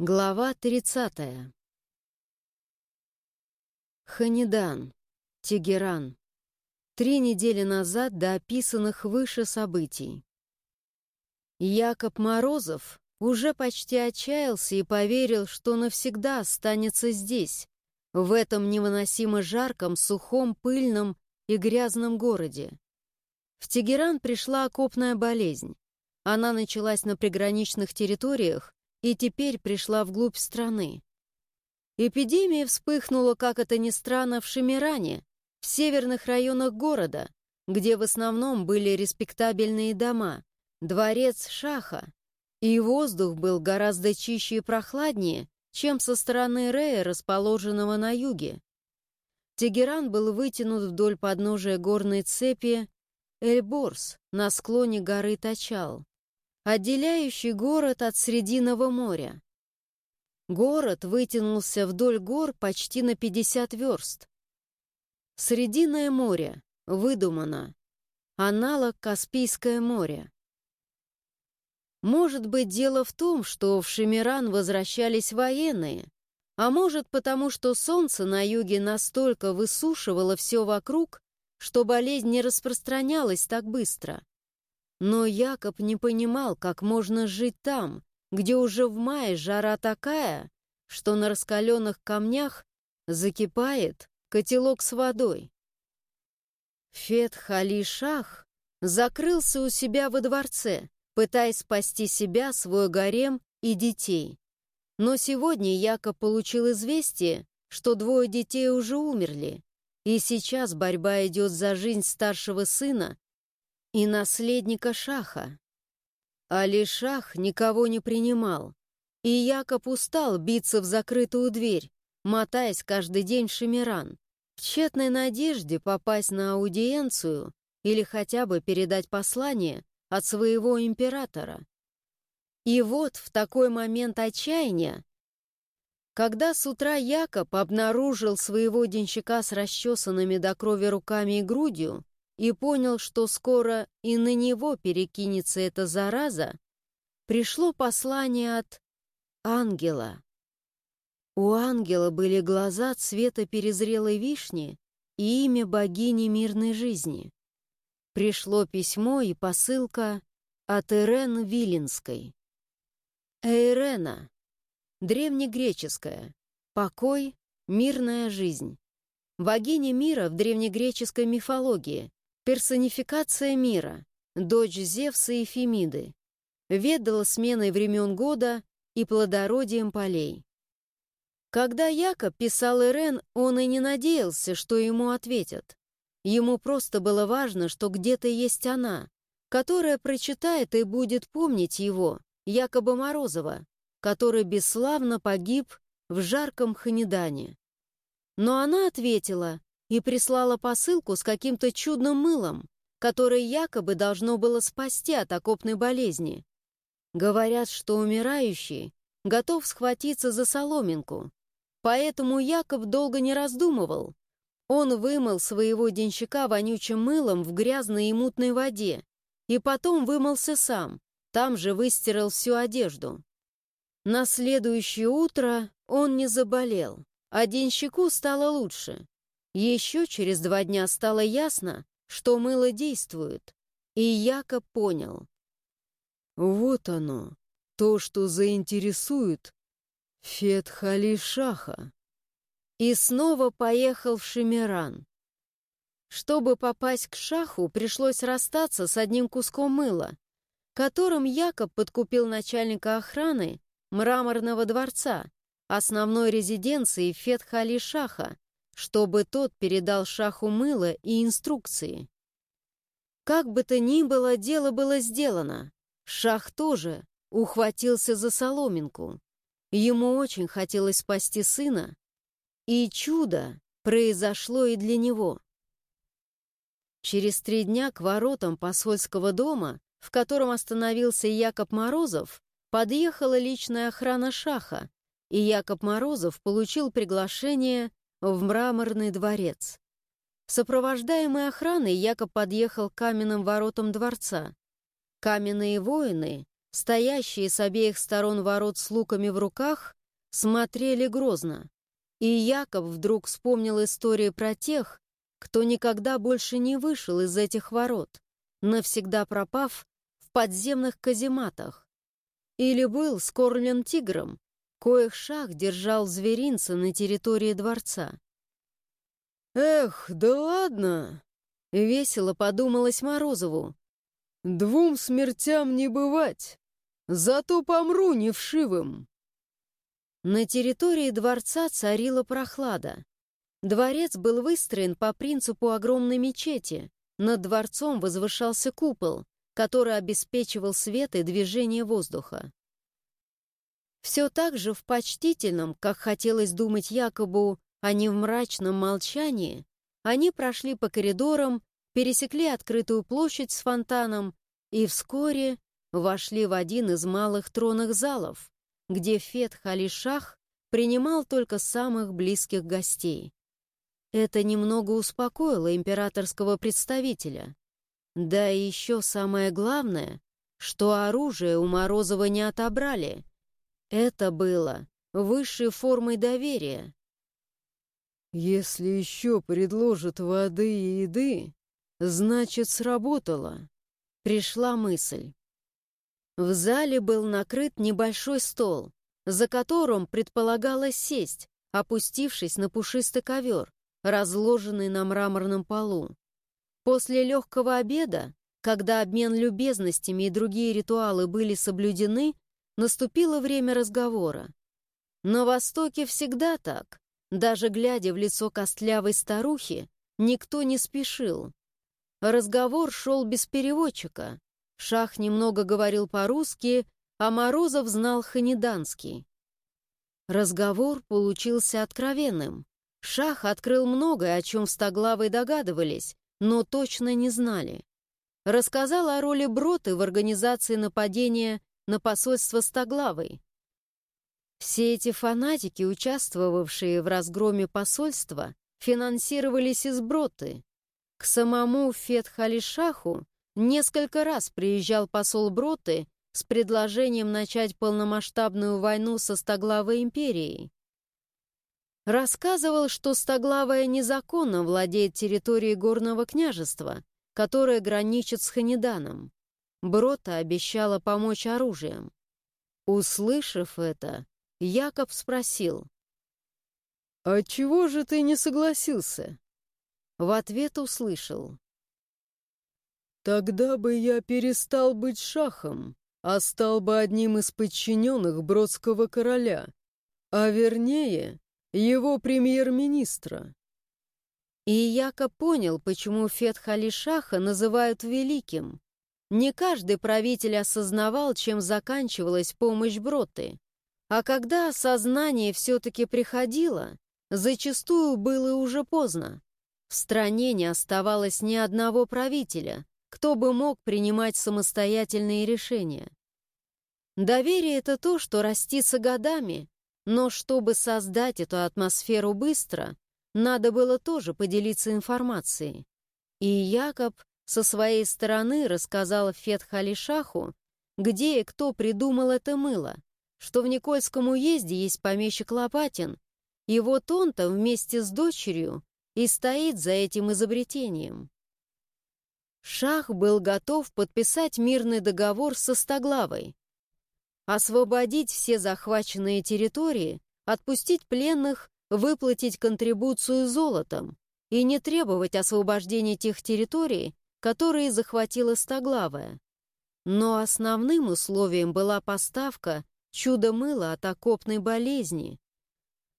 Глава 30. Ханидан, Тегеран. Три недели назад до описанных выше событий. Якоб Морозов уже почти отчаялся и поверил, что навсегда останется здесь, в этом невыносимо жарком, сухом, пыльном и грязном городе. В Тегеран пришла окопная болезнь. Она началась на приграничных территориях и теперь пришла вглубь страны. Эпидемия вспыхнула, как это ни странно, в Шемиране, в северных районах города, где в основном были респектабельные дома, дворец Шаха, и воздух был гораздо чище и прохладнее, чем со стороны Рея, расположенного на юге. Тегеран был вытянут вдоль подножия горной цепи Эльборс на склоне горы Тачал отделяющий город от Срединного моря. Город вытянулся вдоль гор почти на 50 верст. Срединное море выдумано. Аналог Каспийское море. Может быть, дело в том, что в Шемиран возвращались военные, а может потому, что солнце на юге настолько высушивало все вокруг, что болезнь не распространялась так быстро. Но Якоб не понимал, как можно жить там, где уже в мае жара такая, что на раскаленных камнях закипает котелок с водой. Фет Хали-Шах закрылся у себя во дворце, пытаясь спасти себя, свой гарем и детей. Но сегодня Якоб получил известие, что двое детей уже умерли, и сейчас борьба идет за жизнь старшего сына и наследника Шаха. Али Шах никого не принимал, и Якоб устал биться в закрытую дверь, мотаясь каждый день в Шемиран, в тщетной надежде попасть на аудиенцию или хотя бы передать послание от своего императора. И вот в такой момент отчаяния, когда с утра Якоб обнаружил своего денщика с расчесанными до крови руками и грудью, и понял, что скоро и на него перекинется эта зараза, пришло послание от ангела. У ангела были глаза цвета перезрелой вишни и имя богини мирной жизни. Пришло письмо и посылка от Ирен Вилинской. Эйрена, древнегреческая, покой, мирная жизнь. Богиня мира в древнегреческой мифологии, Персонификация мира, дочь Зевса и Фемиды, ведала сменой времен года и плодородием полей. Когда Якоб писал Ирен, он и не надеялся, что ему ответят. Ему просто было важно, что где-то есть она, которая прочитает и будет помнить его, Якоба Морозова, который бесславно погиб в жарком Ханедане. Но она ответила, и прислала посылку с каким-то чудным мылом, которое якобы должно было спасти от окопной болезни. Говорят, что умирающий готов схватиться за соломинку, поэтому Якоб долго не раздумывал. Он вымыл своего денщика вонючим мылом в грязной и мутной воде, и потом вымылся сам, там же выстирал всю одежду. На следующее утро он не заболел, а денщику стало лучше. Еще через два дня стало ясно, что мыло действует, и Якоб понял. Вот оно, то, что заинтересует Фетхали Шаха. И снова поехал в Шемиран. Чтобы попасть к Шаху, пришлось расстаться с одним куском мыла, которым Якоб подкупил начальника охраны мраморного дворца, основной резиденции Фетхали Шаха, чтобы тот передал шаху мыло и инструкции. Как бы то ни было, дело было сделано. Шах тоже ухватился за соломинку. Ему очень хотелось спасти сына, и чудо произошло и для него. Через три дня к воротам посольского дома, в котором остановился Якоб Морозов, подъехала личная охрана Шаха, и Якоб Морозов получил приглашение в мраморный дворец. Сопровождаемый охраной, Якоб подъехал к каменным воротам дворца. Каменные воины стоящие с обеих сторон ворот с луками в руках, смотрели грозно. И Яков вдруг вспомнил истории про тех, кто никогда больше не вышел из этих ворот, навсегда пропав в подземных казематах. Или был скорлен тигром, коих шах держал зверинца на территории дворца. «Эх, да ладно!» — весело подумалось Морозову. «Двум смертям не бывать, зато помру не вшивым». На территории дворца царила прохлада. Дворец был выстроен по принципу огромной мечети. Над дворцом возвышался купол, который обеспечивал свет и движение воздуха. Все так же в почтительном, как хотелось думать Якобу, а не в мрачном молчании, они прошли по коридорам, пересекли открытую площадь с фонтаном и вскоре вошли в один из малых тронных залов, где Фет Халишах принимал только самых близких гостей. Это немного успокоило императорского представителя. Да и еще самое главное, что оружие у Морозова не отобрали. Это было высшей формой доверия. «Если еще предложат воды и еды, значит, сработало», — пришла мысль. В зале был накрыт небольшой стол, за которым предполагалось сесть, опустившись на пушистый ковер, разложенный на мраморном полу. После легкого обеда, когда обмен любезностями и другие ритуалы были соблюдены, наступило время разговора. На Востоке всегда так. Даже глядя в лицо костлявой старухи, никто не спешил. Разговор шел без переводчика. Шах немного говорил по-русски, а Морозов знал ханиданский. Разговор получился откровенным. Шах открыл многое, о чем в Стоглавой догадывались, но точно не знали. Рассказал о роли Броты в организации нападения на посольство Стоглавой. Все эти фанатики, участвовавшие в разгроме посольства, финансировались из Броты. К самому Фетхалишаху несколько раз приезжал посол Броты с предложением начать полномасштабную войну со Стоглавой империей. Рассказывал, что Стоглавая незаконно владеет территорией горного княжества, которое граничит с Ханиданом. Брота обещала помочь оружием. Услышав это, Якоб спросил. «А чего же ты не согласился?» В ответ услышал. «Тогда бы я перестал быть шахом, а стал бы одним из подчиненных Бродского короля, а вернее, его премьер-министра. И Яко понял, почему Фетхали Шаха называют великим. Не каждый правитель осознавал, чем заканчивалась помощь Броты. А когда осознание все-таки приходило, зачастую было уже поздно. В стране не оставалось ни одного правителя, кто бы мог принимать самостоятельные решения. Доверие — это то, что растится годами, но чтобы создать эту атмосферу быстро, надо было тоже поделиться информацией. И Якоб со своей стороны рассказал Фетхалишаху, где и кто придумал это мыло, что в Никольском уезде есть помещик Лопатин, и вот он-то вместе с дочерью и стоит за этим изобретением. Шах был готов подписать мирный договор со Стоглавой, освободить все захваченные территории, отпустить пленных, выплатить контрибуцию золотом и не требовать освобождения тех территорий, которые захватила Стоглавая. Но основным условием была поставка чудо-мыла от окопной болезни.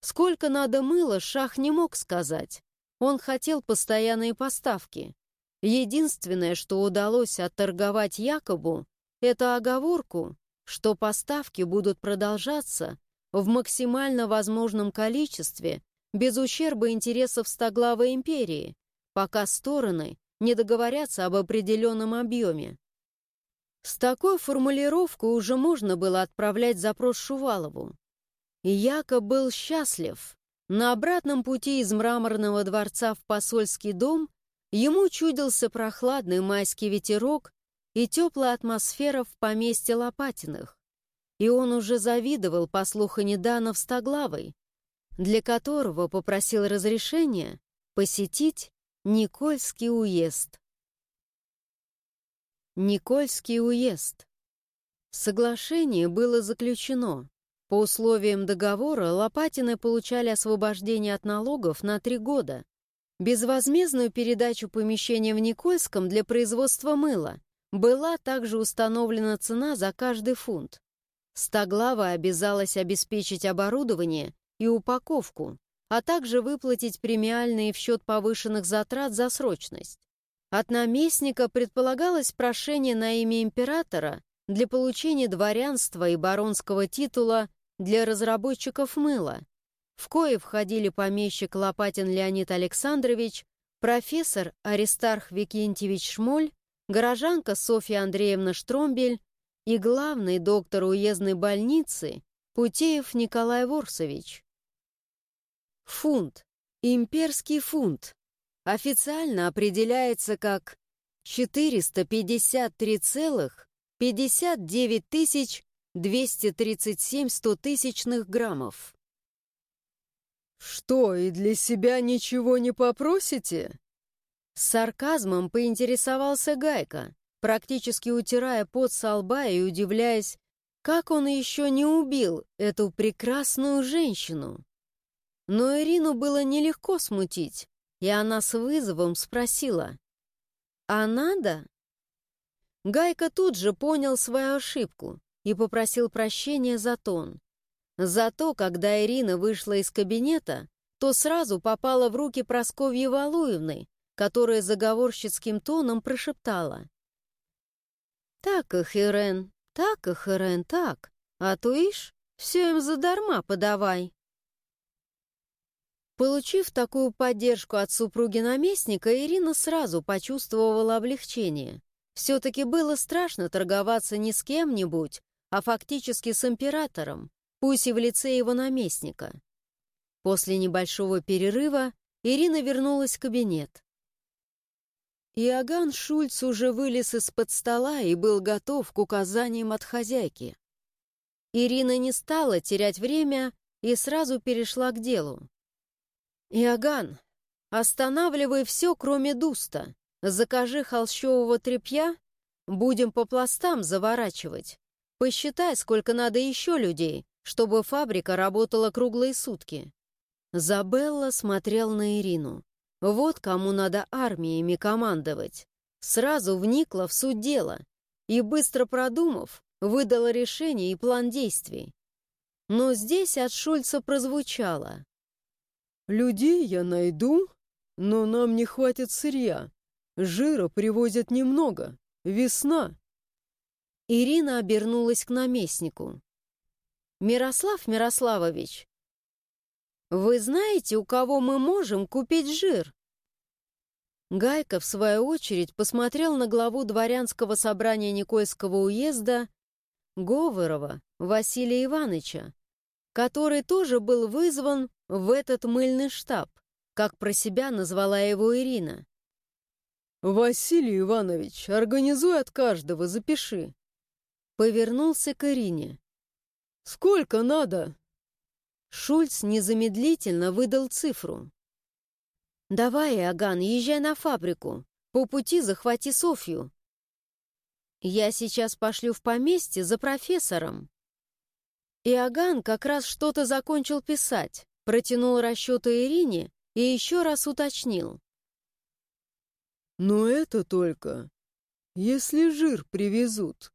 Сколько надо мыла, Шах не мог сказать. Он хотел постоянные поставки. Единственное, что удалось отторговать Якобу, это оговорку, что поставки будут продолжаться в максимально возможном количестве без ущерба интересов Стоглавой империи, пока стороны не договорятся об определенном объеме. С такой формулировкой уже можно было отправлять запрос Шувалову. И Яко был счастлив. На обратном пути из мраморного дворца в посольский дом ему чудился прохладный майский ветерок и теплая атмосфера в поместье Лопатиных. И он уже завидовал, по слуху Неданов Стоглавой, для которого попросил разрешения посетить Никольский уезд. Никольский уезд. Соглашение было заключено. По условиям договора Лопатины получали освобождение от налогов на три года, безвозмездную передачу помещения в Никольском для производства мыла. Была также установлена цена за каждый фунт. Стоглава обязалась обеспечить оборудование и упаковку, а также выплатить премиальные в счет повышенных затрат за срочность. От наместника предполагалось прошение на имя императора для получения дворянства и баронского титула для разработчиков мыла, в кое входили помещик Лопатин Леонид Александрович, профессор Аристарх Викентьевич Шмоль, горожанка Софья Андреевна Штромбель и главный доктор уездной больницы Путеев Николай Ворсович. Фунт. Имперский фунт. Официально определяется как 453,59 тысяч 237 стотысячных граммов. «Что, и для себя ничего не попросите?» С сарказмом поинтересовался Гайка, практически утирая пот со лба и удивляясь, как он еще не убил эту прекрасную женщину. Но Ирину было нелегко смутить, и она с вызовом спросила, «А надо?» Гайка тут же понял свою ошибку и попросил прощения за тон. Зато, когда Ирина вышла из кабинета, то сразу попала в руки Просковьи Валуевны, которая заговорщицким тоном прошептала. «Так их, Ирен, так их, Ирен, так, а то ишь, все им задарма подавай». Получив такую поддержку от супруги наместника, Ирина сразу почувствовала облегчение. Все-таки было страшно торговаться не с кем-нибудь, а фактически с императором, пусть и в лице его наместника. После небольшого перерыва Ирина вернулась в кабинет. Иоганн Шульц уже вылез из-под стола и был готов к указаниям от хозяйки. Ирина не стала терять время и сразу перешла к делу. «Иоганн, останавливай все, кроме дуста. Закажи холщового тряпья, будем по пластам заворачивать. Посчитай, сколько надо еще людей, чтобы фабрика работала круглые сутки». Забелла смотрел на Ирину. Вот кому надо армиями командовать. Сразу вникла в суть дела и, быстро продумав, выдала решение и план действий. Но здесь от Шульца прозвучало. Людей я найду, но нам не хватит сырья. Жира привозят немного. Весна. Ирина обернулась к наместнику. «Мирослав Мирославович, вы знаете, у кого мы можем купить жир?» Гайка, в свою очередь, посмотрел на главу дворянского собрания Никольского уезда Говорова Василия Ивановича, который тоже был вызван в этот мыльный штаб, как про себя назвала его Ирина. «Василий Иванович, организуй от каждого, запиши». Повернулся к Ирине. «Сколько надо?» Шульц незамедлительно выдал цифру. «Давай, Аган, езжай на фабрику. По пути захвати Софью. Я сейчас пошлю в поместье за профессором. Иоганн как раз что-то закончил писать, протянул расчеты Ирине и еще раз уточнил. «Но это только, если жир привезут».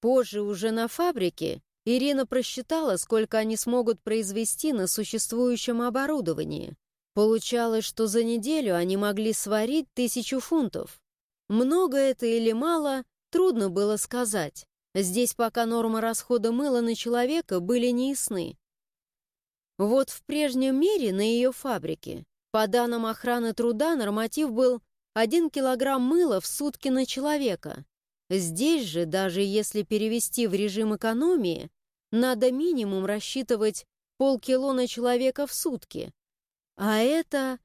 Позже уже на фабрике Ирина просчитала, сколько они смогут произвести на существующем оборудовании. Получалось, что за неделю они могли сварить тысячу фунтов. Много это или мало, трудно было сказать. Здесь пока нормы расхода мыла на человека были неясны. Вот в прежнем мире на ее фабрике, по данным охраны труда, норматив был 1 килограмм мыла в сутки на человека. Здесь же, даже если перевести в режим экономии, надо минимум рассчитывать полкило на человека в сутки. А это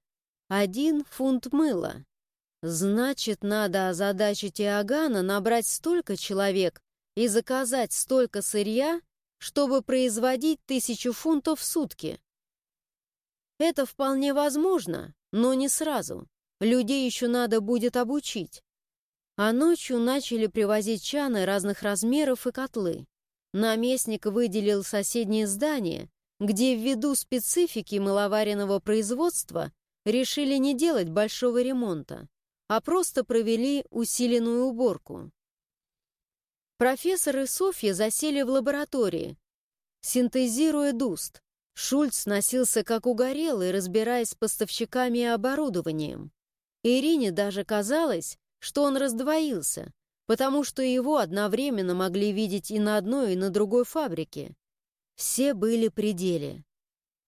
один фунт мыла. Значит, надо озадачить Иоганна набрать столько человек и заказать столько сырья, чтобы производить тысячу фунтов в сутки. Это вполне возможно, но не сразу. Людей еще надо будет обучить. А ночью начали привозить чаны разных размеров и котлы. Наместник выделил соседнее здание, где ввиду специфики маловаренного производства решили не делать большого ремонта, а просто провели усиленную уборку. Профессор и Софья засели в лаборатории, синтезируя дуст. Шульц носился как угорелый, разбираясь с поставщиками и оборудованием. Ирине даже казалось, что он раздвоился, потому что его одновременно могли видеть и на одной, и на другой фабрике. Все были при деле.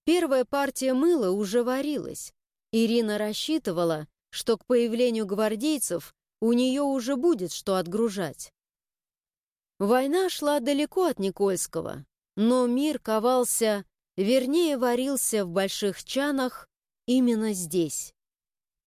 Первая партия мыла уже варилась. Ирина рассчитывала, что к появлению гвардейцев у нее уже будет что отгружать. Война шла далеко от Никольского, но мир ковался, вернее, варился в больших чанах именно здесь.